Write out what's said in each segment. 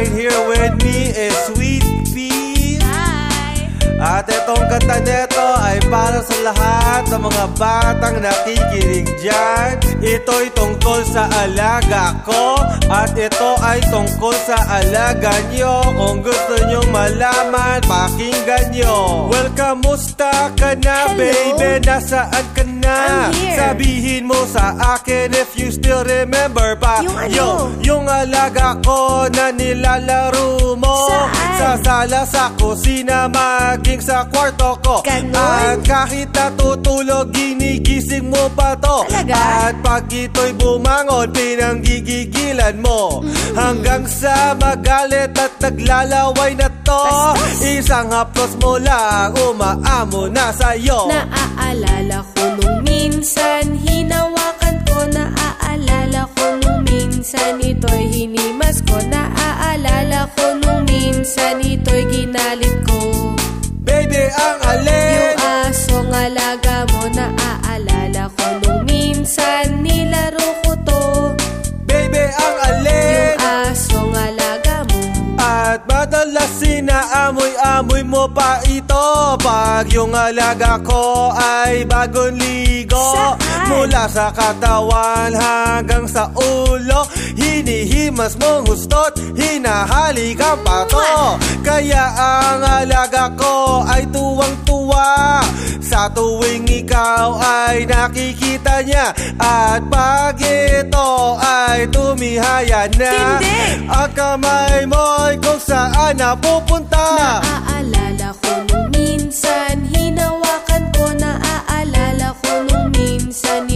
right here with me is Sweet Pea. Hi! At itong kanta nito ay para sa lahat ng mga batang nakikinig dyan. Ito'y tungkol sa alaga ko at ito ay tungkol sa alaga nyo. Kung gusto nyong malaman, pakinggan nyo. Well, kamusta ka na, Hello? baby? Nasaan ka? Na? Sabihin mo sa akin if you still remember pa Yung ano? Yo, yung alaga ko na nilalaro mo Saan? Sa sala, sa kusina, maging sa kwarto ko Ganon? At kahit natutulog, ginigising mo pa to Talaga? At pag ito'y bumangon, pinanggigigilan mo Mm. Hanggang sa magalit at naglalaway na to Bastos! Isang haplos mo lang, umaamo na sa'yo Naaalala ko and he knows Pag yung alaga ko ay bagong ligo. Saan? Mula sa katawan hanggang sa ulo. Hinihimas mong hustot, hinahalikan pa to. Kaya ang alaga ko ay tuwang-tuwa. Sa tuwing ikaw ay nakikita niya At pag ito ay tumihaya na. Hindi! Ang kamay mo'y kung saan napupunta. Naaalala inside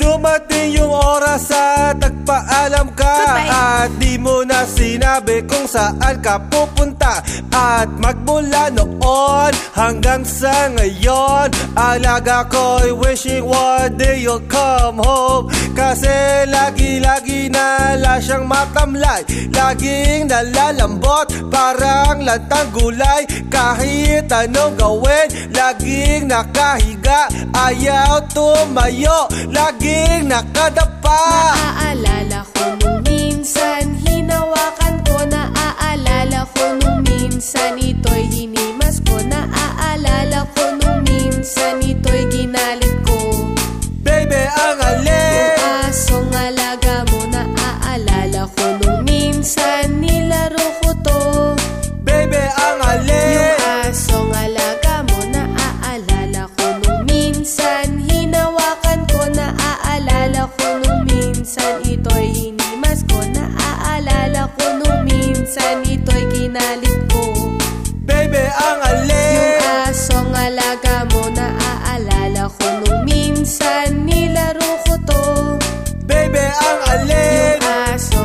dumating yung oras at nagpaalam ka. Goodbye. At di mo na sinabi kung saan ka pupunta. At magmula noon hanggang sa ngayon Alaga ko'y wishing one day you'll come home. Kasi lagi-lagi nala siyang matamlay. Laging nalalambot parang lantang gulay. Kahit anong gawin, laging nakahiga. Ayaw tumayo, laging nakadapa. Naaalala Baby, I'm alone. You are so